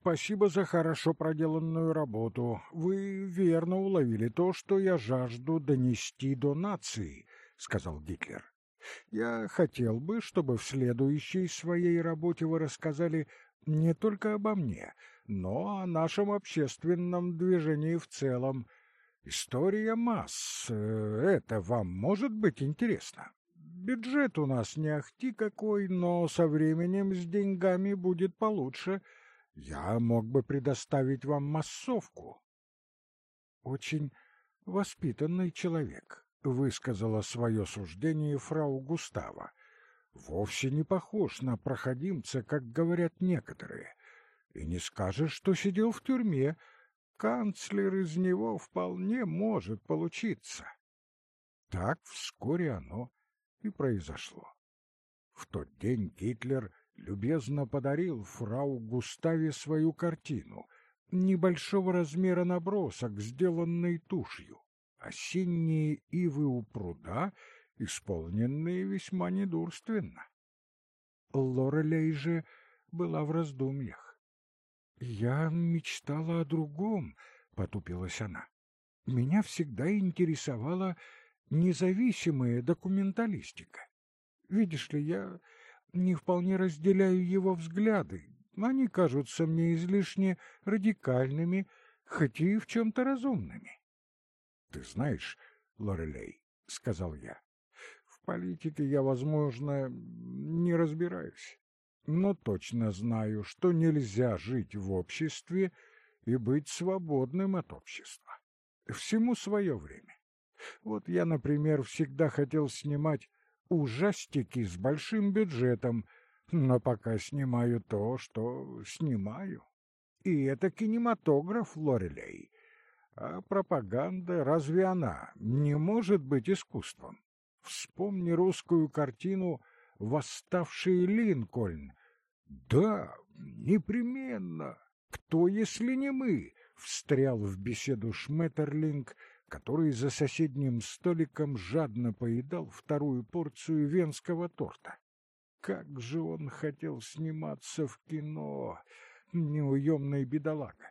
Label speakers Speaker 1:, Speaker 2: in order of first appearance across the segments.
Speaker 1: спасибо за хорошо проделанную работу. Вы верно уловили то, что я жажду донести до нации, сказал Гитлер. Я хотел бы, чтобы в следующей своей работе вы рассказали не только обо мне, но о нашем общественном движении в целом. История масс. Э, это вам может быть интересно? Бюджет у нас не ахти какой, но со временем с деньгами будет получше. Я мог бы предоставить вам массовку. Очень воспитанный человек, высказала свое суждение фрау Густава. Вовсе не похож на проходимца, как говорят некоторые. И не скажешь, что сидел в тюрьме. Канцлер из него вполне может получиться. Так вскоре оно и произошло. В тот день Гитлер любезно подарил фрау Густаве свою картину, небольшого размера набросок, сделанный тушью, осенние ивы у пруда, исполненные весьма недурственно. Лорелей же была в раздумьях. «Я мечтала о другом», — потупилась она. «Меня всегда интересовала независимая документалистика. Видишь ли, я не вполне разделяю его взгляды. Они кажутся мне излишне радикальными, хоть и в чем-то разумными. — Ты знаешь, Лорелей, — сказал я, — в политике я, возможно, не разбираюсь, но точно знаю, что нельзя жить в обществе и быть свободным от общества. Всему свое время. Вот я, например, всегда хотел снимать ужастики с большим бюджетом, но пока снимаю то, что снимаю. И это кинематограф, Лорелей. А пропаганда, разве она не может быть искусством? Вспомни русскую картину «Восставший Линкольн». Да, непременно. Кто, если не мы? Встрял в беседу Шметерлинг, который за соседним столиком жадно поедал вторую порцию венского торта. Как же он хотел сниматься в кино, неуемный бедолага!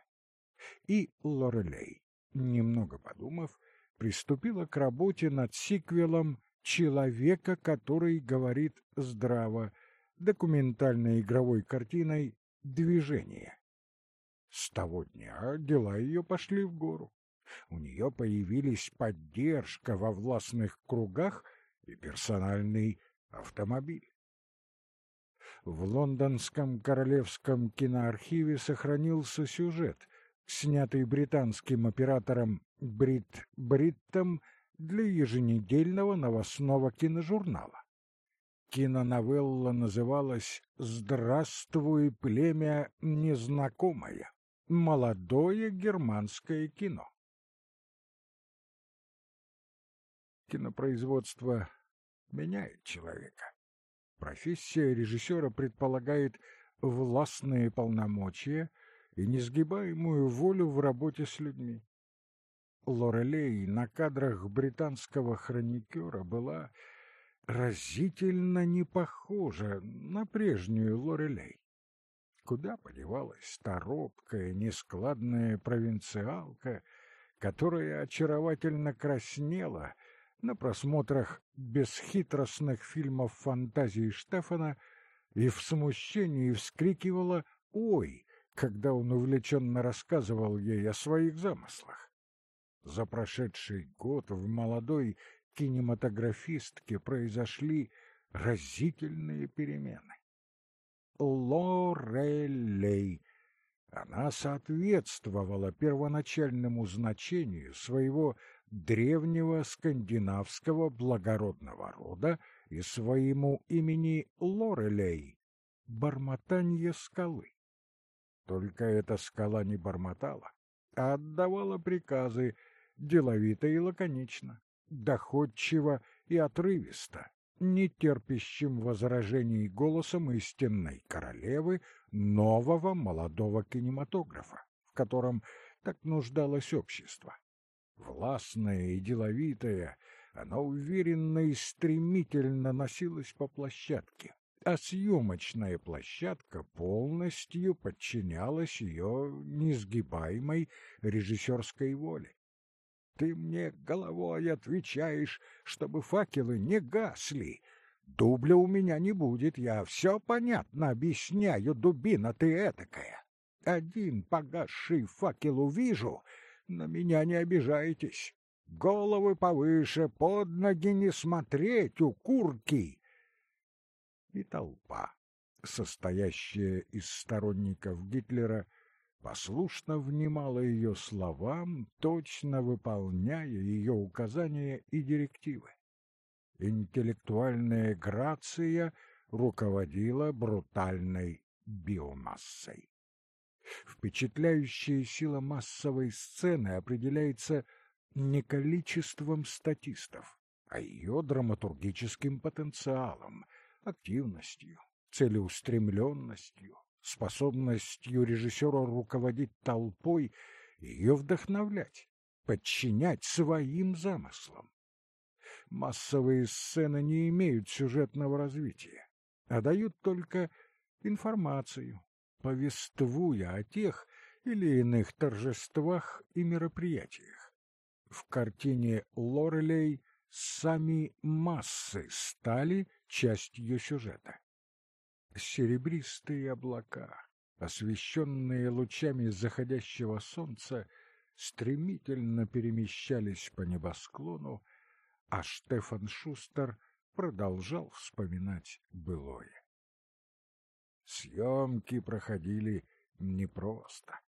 Speaker 1: И Лорелей, немного подумав, приступила к работе над сиквелом «Человека, который говорит здраво», документальной игровой картиной «Движение». С того дня дела ее пошли в гору у нее появились поддержка во властных кругах и персональный автомобиль. В лондонском королевском киноархиве сохранился сюжет, снятый британским оператором Брит Бриттом для еженедельного новостного киножурнала. Киноновелла называлась «Здравствуй, племя незнакомое. Молодое германское кино». Кинопроизводство меняет человека. Профессия режиссера предполагает властные полномочия и несгибаемую волю в работе с людьми. Лорелей на кадрах британского хроникера была разительно не похожа на прежнюю Лорелей. Куда подевалась та робкая, нескладная провинциалка, которая очаровательно краснела на просмотрах бесхитростных фильмов фантазии Штефана и в смущении вскрикивала «Ой!», когда он увлеченно рассказывал ей о своих замыслах. За прошедший год в молодой кинематографистке произошли разительные перемены. Лорелей. Она соответствовала первоначальному значению своего древнего скандинавского благородного рода и своему имени Лорелей — бормотанье скалы. Только эта скала не бормотала, а отдавала приказы деловито и лаконично, доходчиво и отрывисто, не терпящим возражений голосом истинной королевы нового молодого кинематографа, в котором так нуждалось общество. Властная и деловитая, она уверенно и стремительно носилась по площадке, а съемочная площадка полностью подчинялась ее несгибаемой режиссерской воле. Ты мне головой отвечаешь, чтобы факелы не гасли. Дубля у меня не будет, я все понятно объясняю, дубина ты этакая. Один погасший факел увижу, на меня не обижайтесь. Головы повыше, под ноги не смотреть, у курки. И толпа, состоящая из сторонников Гитлера, послушно внимала ее словам, точно выполняя ее указания и директивы. Интеллектуальная грация руководила брутальной биомассой. Впечатляющая сила массовой сцены определяется не количеством статистов, а ее драматургическим потенциалом, активностью, целеустремленностью, способностью режиссера руководить толпой, ее вдохновлять, подчинять своим замыслам. Массовые сцены не имеют сюжетного развития, а дают только информацию, повествуя о тех или иных торжествах и мероприятиях. В картине Лорелей сами массы стали частью сюжета серебристые облака, освещенные лучами заходящего солнца, стремительно перемещались по небосклону, а Штефан Шустер продолжал вспоминать былое. Съемки проходили непросто.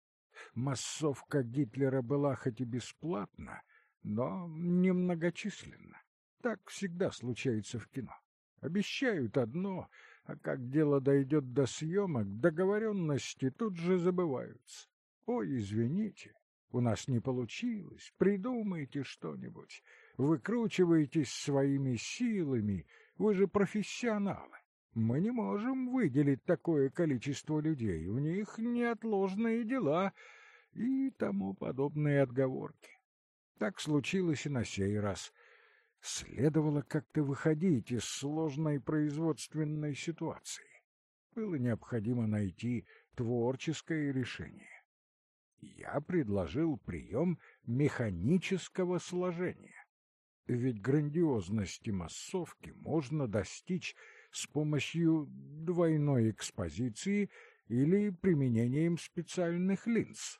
Speaker 1: Массовка Гитлера была хоть и бесплатна, но немногочисленна. Так всегда случается в кино. Обещают одно, а как дело дойдет до съемок, договоренности тут же забываются. Ой, извините, у нас не получилось, придумайте что-нибудь, выкручивайтесь своими силами, вы же профессионалы. Мы не можем выделить такое количество людей, у них неотложные дела и тому подобные отговорки. Так случилось и на сей раз — Следовало как-то выходить из сложной производственной ситуации. Было необходимо найти творческое решение. Я предложил прием механического сложения. Ведь грандиозности массовки можно достичь с помощью двойной экспозиции или применением специальных линз.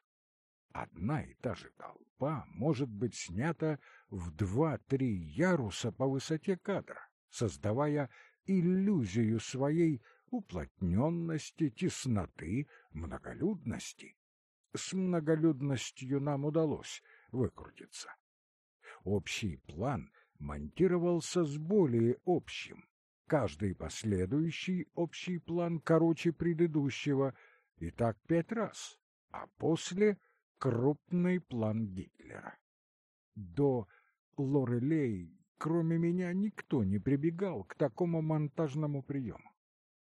Speaker 1: Одна и та же толпа может быть снята в два-три яруса по высоте кадра, создавая иллюзию своей уплотненности, тесноты, многолюдности. С многолюдностью нам удалось выкрутиться. Общий план монтировался с более общим. Каждый последующий общий план короче предыдущего, и так пять раз, а после — крупный план Гитлера. До Лорелей, кроме меня, никто не прибегал к такому монтажному приему.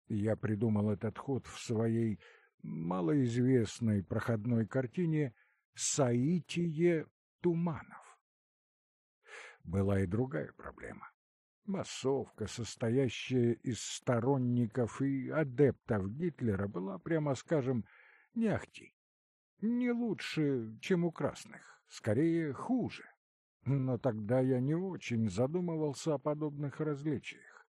Speaker 1: Я придумал этот ход в своей малоизвестной проходной картине «Саитие туманов». Была и другая проблема. Массовка, состоящая из сторонников и адептов Гитлера, была, прямо скажем, не ахти. Не лучше, чем у красных, скорее хуже но тогда я не очень задумывался о подобных различиях.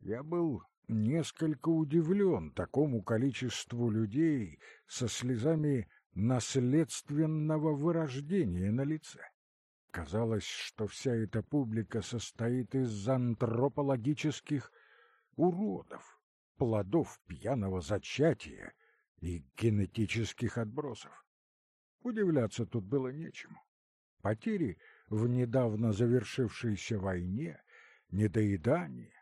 Speaker 1: Я был несколько удивлен такому количеству людей со слезами наследственного вырождения на лице. Казалось, что вся эта публика состоит из антропологических уродов, плодов пьяного зачатия и генетических отбросов. Удивляться тут было нечему потери в недавно завершившейся войне, недоедание.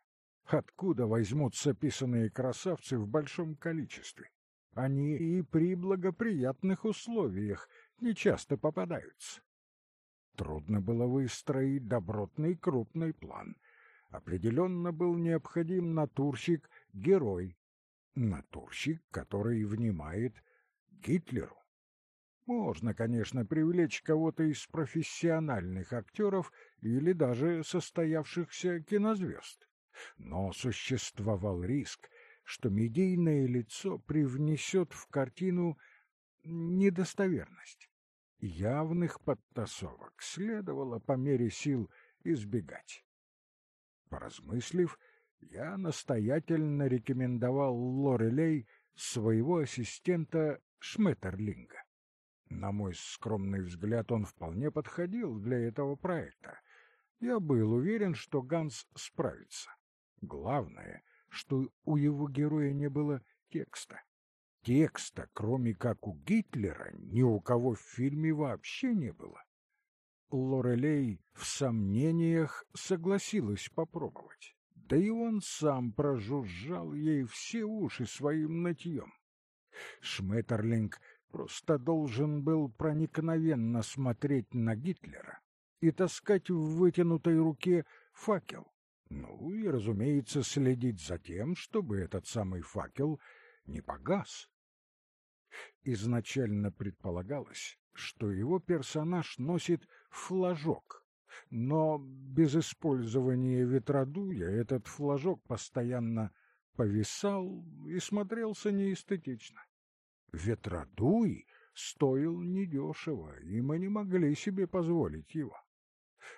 Speaker 1: Откуда возьмутся писанные красавцы в большом количестве? Они и при благоприятных условиях нечасто попадаются. Трудно было выстроить добротный крупный план. Определенно был необходим натурщик-герой. Натурщик, который внимает Гитлеру. Можно, конечно, привлечь кого-то из профессиональных актеров или даже состоявшихся кинозвезд. Но существовал риск, что медийное лицо привнесет в картину недостоверность. Явных подтасовок следовало по мере сил избегать. Поразмыслив, я настоятельно рекомендовал Лорелей своего ассистента Шметерлинга. На мой скромный взгляд, он вполне подходил для этого проекта. Я был уверен, что Ганс справится. Главное, что у его героя не было текста. Текста, кроме как у Гитлера, ни у кого в фильме вообще не было. Лорелей в сомнениях согласилась попробовать. Да и он сам прожужжал ей все уши своим нытьем. Шметерлинг просто должен был проникновенно смотреть на Гитлера и таскать в вытянутой руке факел. Ну и, разумеется, следить за тем, чтобы этот самый факел не погас. Изначально предполагалось, что его персонаж носит флажок, но без использования ветродуя этот флажок постоянно повисал и смотрелся неэстетично. Ветродуй стоил недешево, и мы не могли себе позволить его.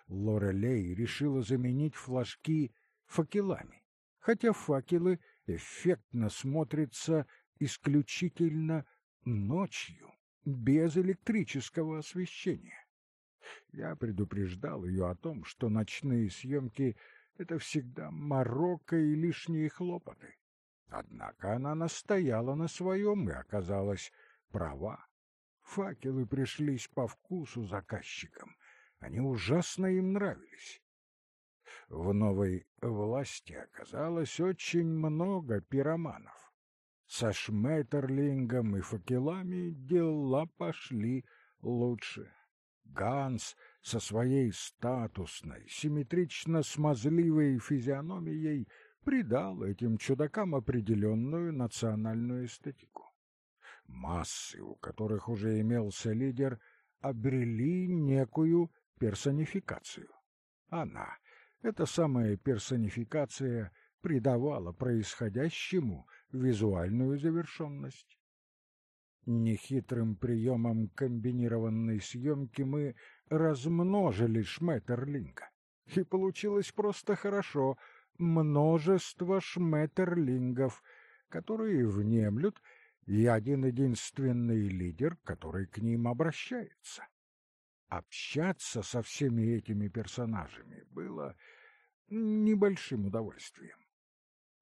Speaker 1: Лорелей решила заменить флажки факелами, хотя факелы эффектно смотрятся исключительно ночью, без электрического освещения. Я предупреждал ее о том, что ночные съемки — это всегда морока и лишние хлопоты. Однако она настояла на своем и оказалась права. Факелы пришлись по вкусу заказчикам, они ужасно им нравились. В новой власти оказалось очень много пироманов. Со Шметерлингом и факелами дела пошли лучше. Ганс со своей статусной, симметрично-смазливой физиономией придал этим чудакам определенную национальную эстетику. Массы, у которых уже имелся лидер, обрели некую персонификацию. Она, эта самая персонификация, придавала происходящему визуальную завершенность. Нехитрым приемом комбинированной съемки мы размножили Шметерлинга. И получилось просто хорошо. Множество шметерлингов, которые внемлют, и один-единственный лидер, который к ним обращается. Общаться со всеми этими персонажами было небольшим удовольствием.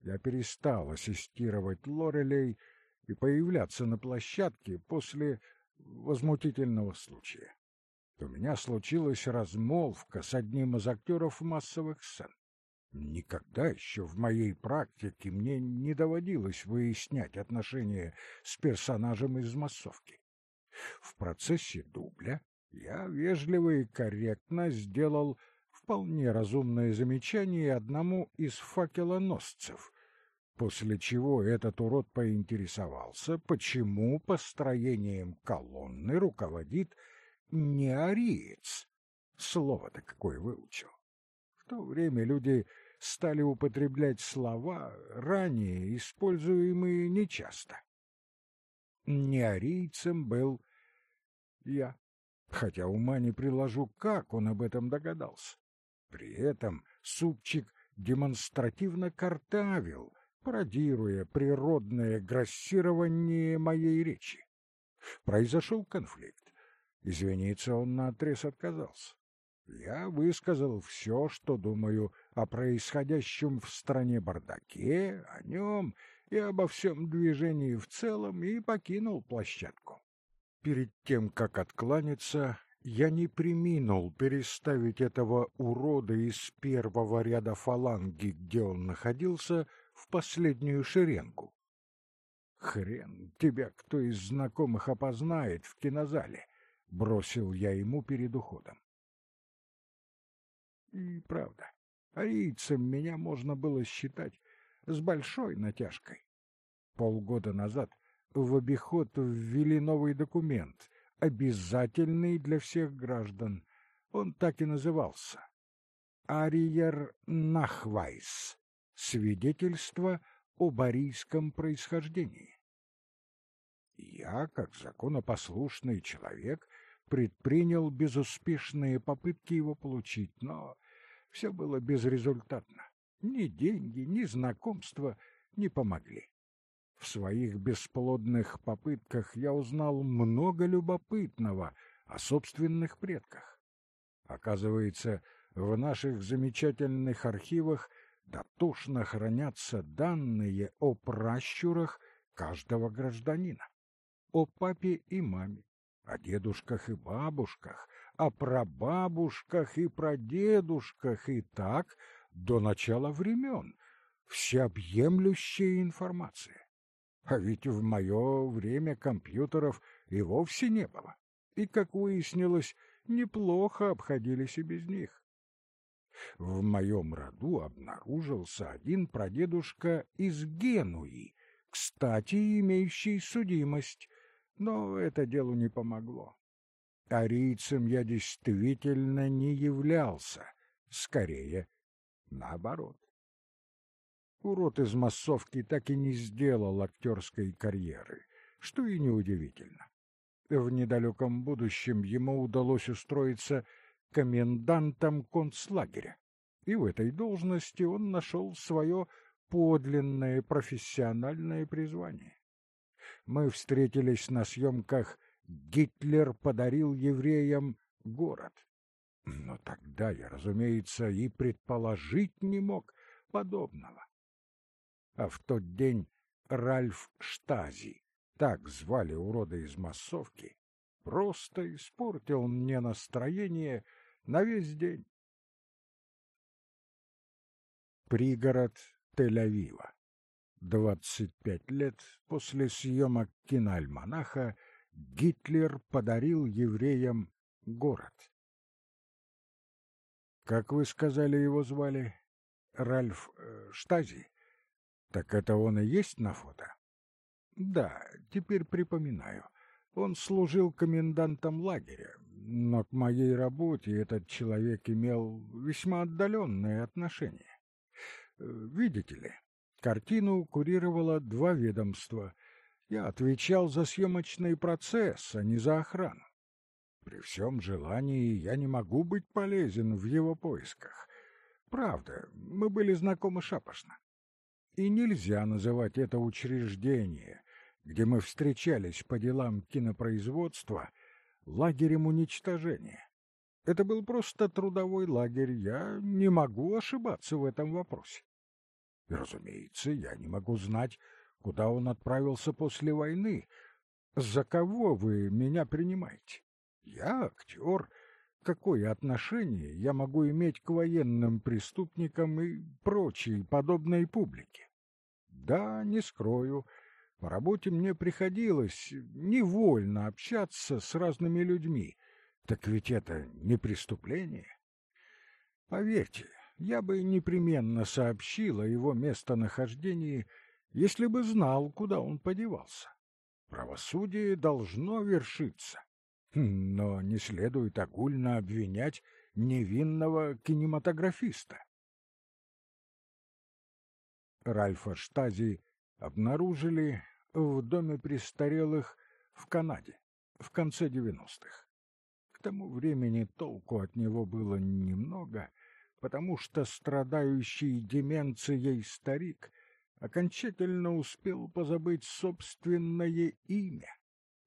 Speaker 1: Я перестал ассистировать Лорелей и появляться на площадке после возмутительного случая. У меня случилась размолвка с одним из актеров массовых сцен. Никогда еще в моей практике мне не доводилось выяснять отношения с персонажем из массовки. В процессе дубля я вежливо и корректно сделал вполне разумное замечание одному из факелоносцев, после чего этот урод поинтересовался, почему построением колонны руководит не ариец. Слово-то какое выучил. В то время люди стали употреблять слова, ранее используемые нечасто. Неарийцем был я хотя ума не приложу, как он об этом догадался. При этом супчик демонстративно картавил, пародируя природное грассирование моей речи. Произошел конфликт. Извиниться он наотрез отказался. Я высказал все, что думаю о происходящем в стране бардаке, о нем и обо всем движении в целом, и покинул площадку. Перед тем, как откланяться, я не приминул переставить этого урода из первого ряда фаланги, где он находился, в последнюю шеренгу. «Хрен тебя кто из знакомых опознает в кинозале», — бросил я ему перед уходом. И правда, арийцем меня можно было считать с большой натяжкой. Полгода назад в обиход ввели новый документ, обязательный для всех граждан. Он так и назывался. Ариер Нахвайс. Свидетельство о барийском происхождении. Я, как законопослушный человек, предпринял безуспешные попытки его получить, но все было безрезультатно. Ни деньги, ни знакомства не помогли. В своих бесплодных попытках я узнал много любопытного о собственных предках. Оказывается, в наших замечательных архивах дотошно хранятся данные о пращурах каждого гражданина, о папе и маме, о дедушках и бабушках, о прабабушках и прадедушках и так до начала времен. Всеобъемлющая информация. А ведь в мое время компьютеров и вовсе не было. И, как выяснилось, неплохо обходились и без них. В моем роду обнаружился один прадедушка из Генуи, кстати, имеющий судимость, но это делу не помогло. Арийцем я действительно не являлся, скорее, наоборот. Урод из массовки так и не сделал актерской карьеры, что и неудивительно. В недалеком будущем ему удалось устроиться комендантом концлагеря, и в этой должности он нашел свое подлинное профессиональное призвание. Мы встретились на съемках «Гитлер подарил евреям город». Но тогда я, разумеется, и предположить не мог подобного. А в тот день Ральф Штази, так звали урода из массовки, просто испортил мне настроение на весь день. Пригород Тель-Авива. Двадцать пять лет после съемок киноальманаха Гитлер подарил евреям город. Как вы сказали, его звали? Ральф э, Штази? Так это он и есть на фото? Да, теперь припоминаю. Он служил комендантом лагеря, но к моей работе этот человек имел весьма отдаленное отношение. Э, видите ли, картину курировало два ведомства. Я отвечал за съемочный процесс, а не за охрану. При всем желании я не могу быть полезен в его поисках. Правда, мы были знакомы шапошно. И нельзя называть это учреждение, где мы встречались по делам кинопроизводства, лагерем уничтожения. Это был просто трудовой лагерь, я не могу ошибаться в этом вопросе. И, разумеется, я не могу знать, куда он отправился после войны. За кого вы меня принимаете? Я актер. Какое отношение я могу иметь к военным преступникам и прочей подобной публике? Да, не скрою, по работе мне приходилось невольно общаться с разными людьми. Так ведь это не преступление. Поверьте, я бы непременно сообщил о его местонахождении, если бы знал, куда он подевался. Правосудие должно вершиться. Но не следует огульно обвинять невинного кинематографиста. Ральфа Штази обнаружили в доме престарелых в Канаде в конце девяностых. К тому времени толку от него было немного, потому что страдающий деменцией старик окончательно успел позабыть собственное имя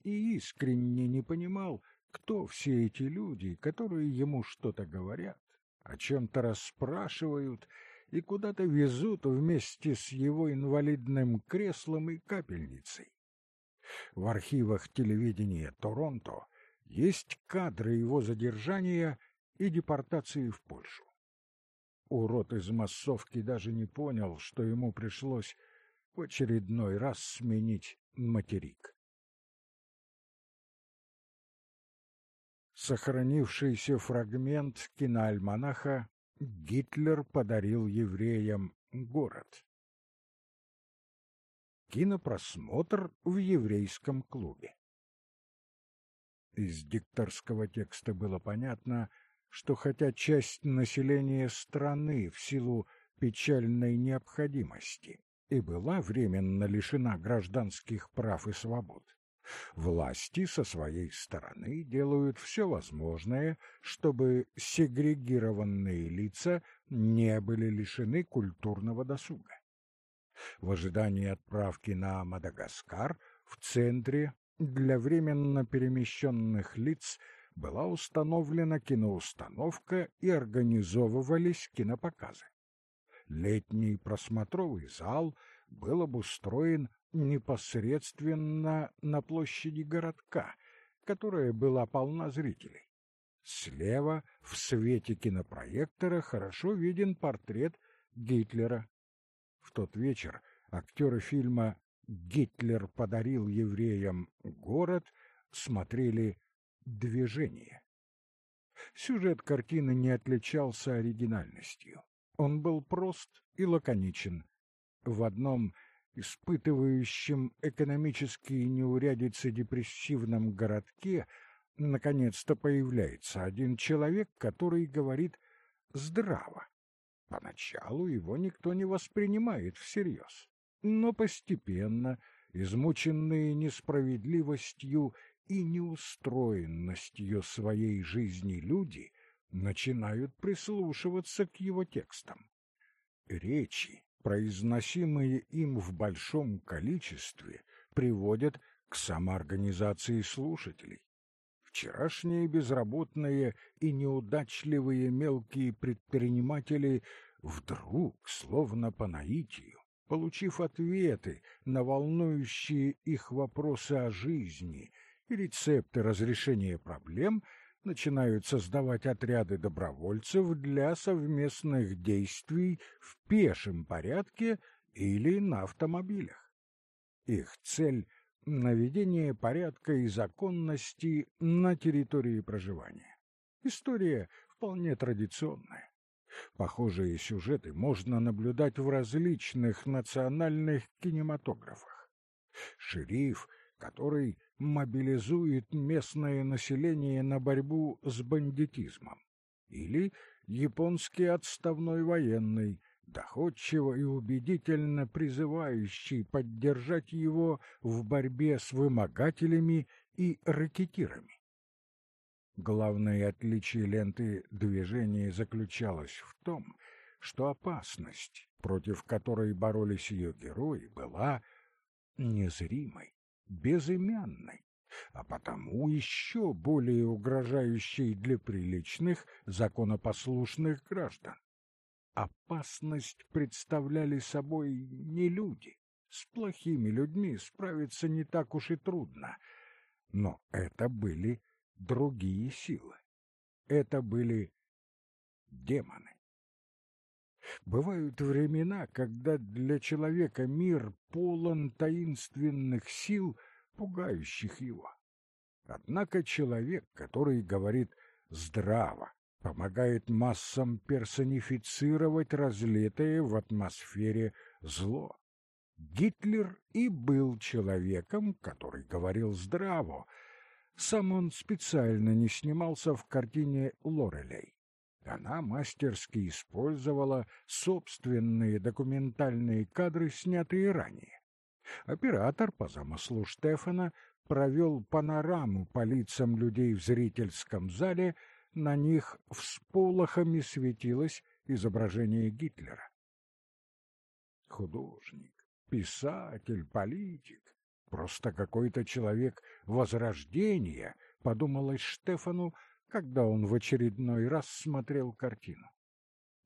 Speaker 1: и искренне не понимал, кто все эти люди, которые ему что-то говорят, о чем-то расспрашивают и куда-то везут вместе с его инвалидным креслом и капельницей. В архивах телевидения Торонто есть кадры его задержания и депортации в Польшу. Урод из массовки даже не понял, что ему пришлось в очередной раз сменить материк. Сохранившийся фрагмент киноальманаха Гитлер подарил евреям город. Кинопросмотр в еврейском клубе. Из дикторского текста было понятно, что хотя часть населения страны в силу печальной необходимости и была временно лишена гражданских прав и свобод. Власти со своей стороны делают все возможное, чтобы сегрегированные лица не были лишены культурного досуга. В ожидании отправки на Мадагаскар в центре для временно перемещенных лиц была установлена киноустановка и организовывались кинопоказы. Летний просмотровый зал был обустроен непосредственно на площади городка, которая была полна зрителей. Слева, в свете кинопроектора, хорошо виден портрет Гитлера. В тот вечер актеры фильма «Гитлер подарил евреям город» смотрели «Движение». Сюжет картины не отличался оригинальностью. Он был прост и лаконичен. В одном испытывающем экономические неурядицы депрессивном городке наконец-то появляется один человек, который говорит «здраво». Поначалу его никто не воспринимает всерьез, но постепенно, измученные несправедливостью и неустроенностью своей жизни люди начинают прислушиваться к его текстам. Речи, произносимые им в большом количестве, приводят к самоорганизации слушателей. Вчерашние безработные и неудачливые мелкие предприниматели вдруг, словно по наитию, получив ответы на волнующие их вопросы о жизни и рецепты разрешения проблем, начинают создавать отряды добровольцев для совместных действий в пешем порядке или на автомобилях. Их цель — наведение порядка и законности на территории проживания. История вполне традиционная. Похожие сюжеты можно наблюдать в различных национальных кинематографах. Шериф, который мобилизует местное население на борьбу с бандитизмом. Или японский отставной военный, доходчиво и убедительно призывающий поддержать его в борьбе с вымогателями и ракетирами. Главное отличие ленты движения заключалось в том, что опасность, против которой боролись ее герои, была незримой безымянной, а потому еще более угрожающей для приличных, законопослушных граждан. Опасность представляли собой не люди. С плохими людьми справиться не так уж и трудно. Но это были другие силы. Это были демоны. Бывают времена, когда для человека мир полон таинственных сил, пугающих его. Однако человек, который говорит «здраво», помогает массам персонифицировать разлитое в атмосфере зло. Гитлер и был человеком, который говорил здраво. Сам он специально не снимался в картине Лорелей. Она мастерски использовала собственные документальные кадры, снятые ранее. Оператор, по замыслу Штефана, провел панораму по лицам людей в зрительском зале, на них всполохами светилось изображение Гитлера. Художник, писатель, политик, просто какой-то человек возрождения, подумалось Штефану, когда он в очередной раз смотрел картину.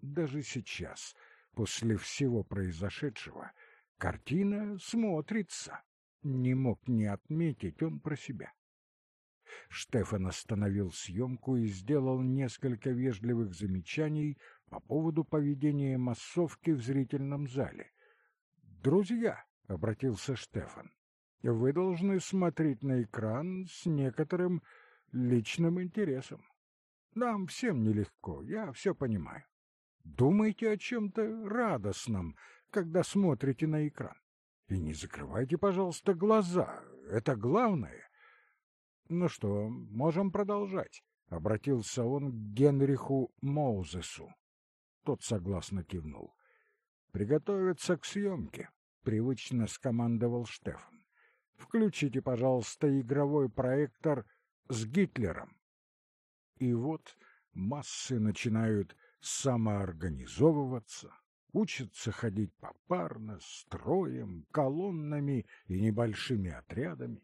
Speaker 1: Даже сейчас, после всего произошедшего, картина смотрится. Не мог не отметить он про себя. Штефан остановил съемку и сделал несколько вежливых замечаний по поводу поведения массовки в зрительном зале. «Друзья», — обратился Штефан, — «вы должны смотреть на экран с некоторым личным интересом. Нам всем нелегко, я все понимаю. Думайте о чем-то радостном, когда смотрите на экран. И не закрывайте, пожалуйста, глаза, это главное. Ну что, можем продолжать, — обратился он к Генриху Моузесу. Тот согласно кивнул. Приготовиться к съемке, — привычно скомандовал Штефан. Включите, пожалуйста, игровой проектор с Гитлером. И вот массы начинают самоорганизовываться, учатся ходить попарно, строем, колоннами и небольшими отрядами,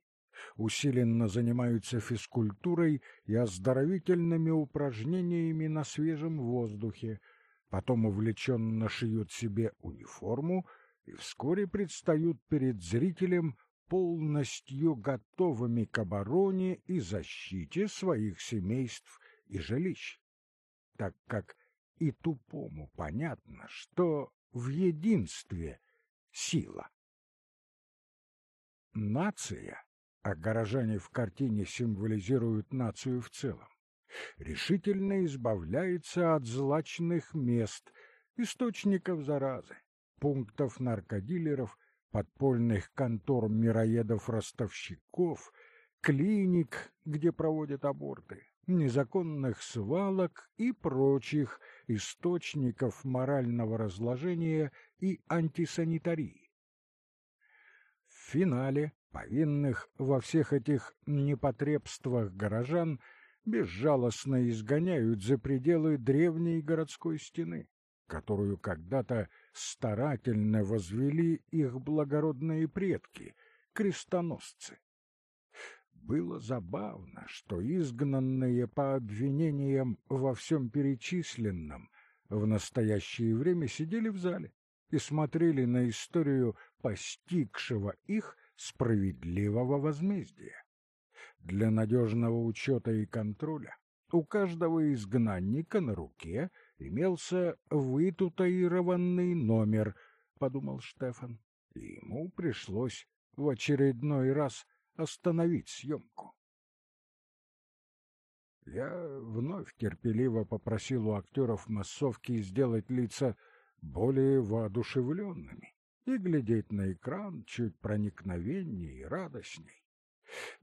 Speaker 1: усиленно занимаются физкультурой и оздоровительными упражнениями на свежем воздухе, потом увлеченно шьют себе униформу и вскоре предстают перед зрителем полностью готовыми к обороне и защите своих семейств и жилищ, так как и тупому понятно, что в единстве сила. Нация, а горожане в картине символизируют нацию в целом, решительно избавляется от злачных мест, источников заразы, пунктов наркодилеров, подпольных контор мироедов-ростовщиков, клиник, где проводят аборты, незаконных свалок и прочих источников морального разложения и антисанитарии. В финале повинных во всех этих непотребствах горожан безжалостно изгоняют за пределы древней городской стены, которую когда-то старательно возвели их благородные предки, крестоносцы. Было забавно, что изгнанные по обвинениям во всем перечисленном в настоящее время сидели в зале и смотрели на историю постигшего их справедливого возмездия. Для надежного учета и контроля у каждого изгнанника на руке имелся вытутаированный номер, — подумал Штефан, и ему пришлось в очередной раз остановить съемку. Я вновь терпеливо попросил у актеров массовки сделать лица более воодушевленными и глядеть на экран чуть проникновеннее и радостней.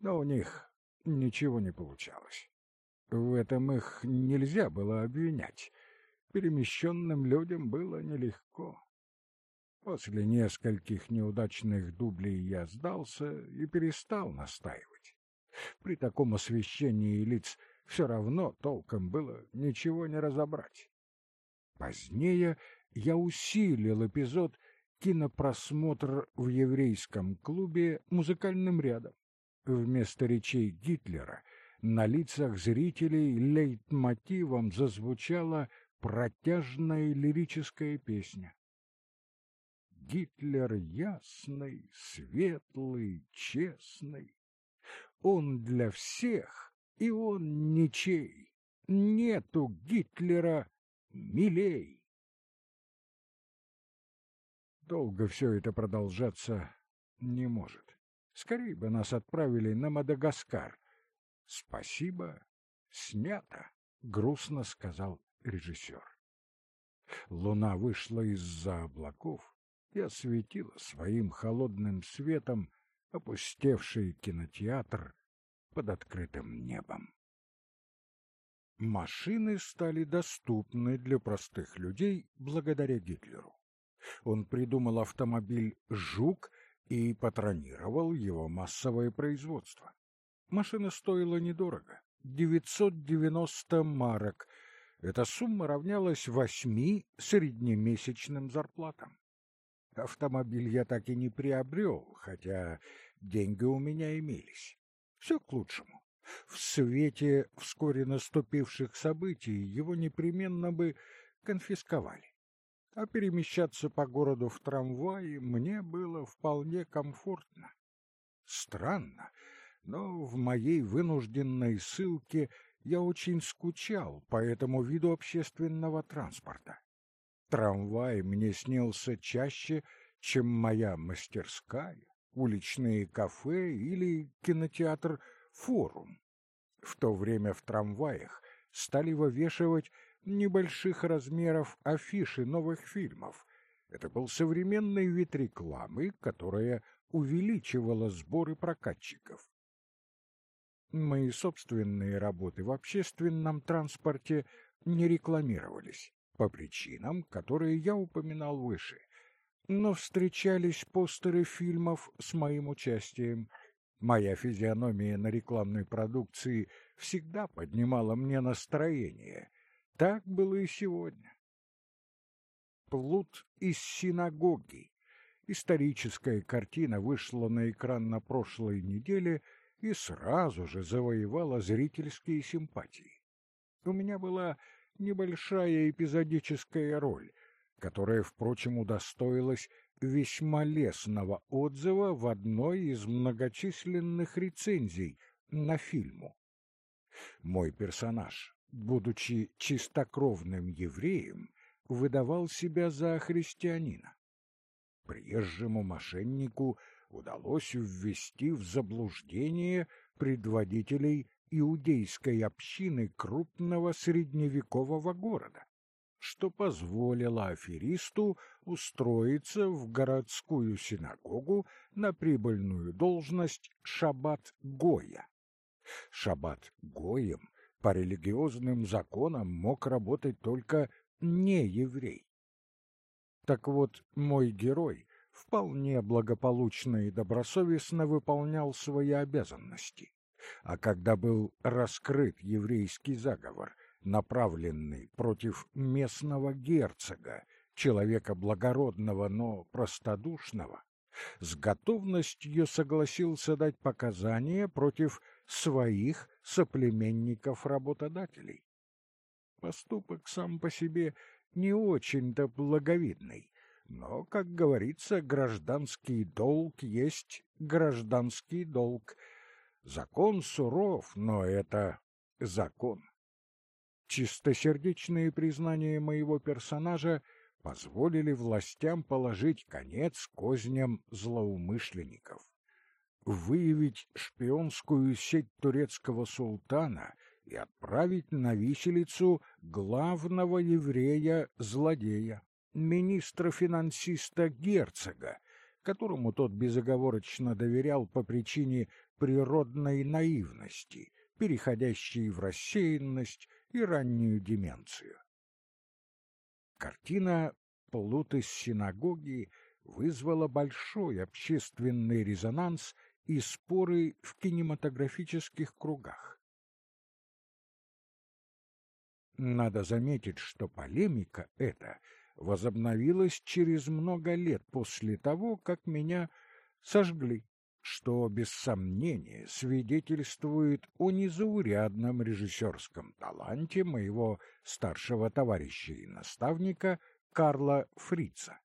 Speaker 1: Но у них ничего не получалось. В этом их нельзя было обвинять. Перемещенным людям было нелегко. После нескольких неудачных дублей я сдался и перестал настаивать. При таком освещении лиц все равно толком было ничего не разобрать. Позднее я усилил эпизод кинопросмотр в еврейском клубе музыкальным рядом. Вместо речей Гитлера на лицах зрителей лейтмотивом зазвучала протяжная лирическая песня. Гитлер ясный, светлый, честный. Он для всех, и он ничей. Нету Гитлера милей. Долго все это продолжаться не может. Скорее бы нас отправили на Мадагаскар. Спасибо, снято, грустно сказал режиссер. Луна вышла из-за облаков, и осветила своим холодным светом опустевший кинотеатр под открытым небом. Машины стали доступны для простых людей благодаря Гитлеру. Он придумал автомобиль «Жук» и патронировал его массовое производство. Машина стоила недорого — 990 марок. Эта сумма равнялась восьми среднемесячным зарплатам. Автомобиль я так и не приобрел, хотя деньги у меня имелись. Все к лучшему. В свете вскоре наступивших событий его непременно бы конфисковали. А перемещаться по городу в трамвае мне было вполне комфортно. Странно, но в моей вынужденной ссылке я очень скучал по этому виду общественного транспорта. Трамвай мне снился чаще, чем моя мастерская, уличные кафе или кинотеатр «Форум». В то время в трамваях стали вывешивать небольших размеров афиши новых фильмов. Это был современный вид рекламы, которая увеличивала сборы прокатчиков. Мои собственные работы в общественном транспорте не рекламировались по причинам, которые я упоминал выше, но встречались постеры фильмов с моим участием. Моя физиономия на рекламной продукции всегда поднимала мне настроение. Так было и сегодня. Плут из синагоги. Историческая картина вышла на экран на прошлой неделе и сразу же завоевала зрительские симпатии. У меня была небольшая эпизодическая роль, которая, впрочем, удостоилась весьма лестного отзыва в одной из многочисленных рецензий на фильму. Мой персонаж, будучи чистокровным евреем, выдавал себя за христианина. Приезжему мошеннику удалось ввести в заблуждение предводителей иудейской общины крупного средневекового города, что позволило аферисту устроиться в городскую синагогу на прибыльную должность шаббат-гоя. Шаббат-гоем по религиозным законам мог работать только не еврей. Так вот, мой герой вполне благополучно и добросовестно выполнял свои обязанности а когда был раскрыт еврейский заговор, направленный против местного герцога, человека благородного, но простодушного, с готовностью согласился дать показания против своих соплеменников-работодателей. Поступок сам по себе не очень-то благовидный, но, как говорится, гражданский долг есть гражданский долг — Закон суров, но это закон. Чистосердечные признания моего персонажа позволили властям положить конец козням злоумышленников. Выявить шпионскую сеть турецкого султана и отправить на виселицу главного еврея-злодея, министра-финансиста герцога, которому тот безоговорочно доверял по причине природной наивности, переходящей в рассеянность и раннюю деменцию. Картина «Плут из синагоги» вызвала большой общественный резонанс и споры в кинематографических кругах. Надо заметить, что полемика эта возобновилась через много лет после того, как меня сожгли что, без сомнения, свидетельствует о незаурядном режиссерском таланте моего старшего товарища и наставника Карла Фрица.